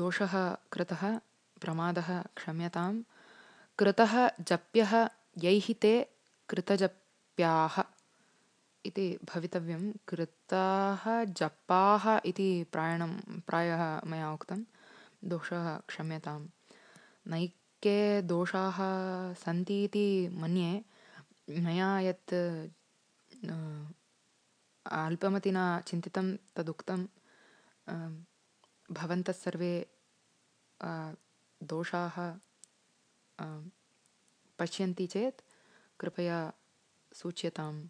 दोषः कृतः प्रमादः क्षम्यतां कृतः जप्यः यैः ते कृतजप्याः इति भवितव्यं कृताः जप्पाः इति प्रायणं प्रायः मया उक्तं। दोषः क्षम्यतां नैके दोषाः सन्ति इति मन्ये मया यत् अल्पमतिना चिन्तितं तदुक्तं भवन्तः सर्वे दोषाः पश्यन्ति चेत् कृपया सूच्यताम्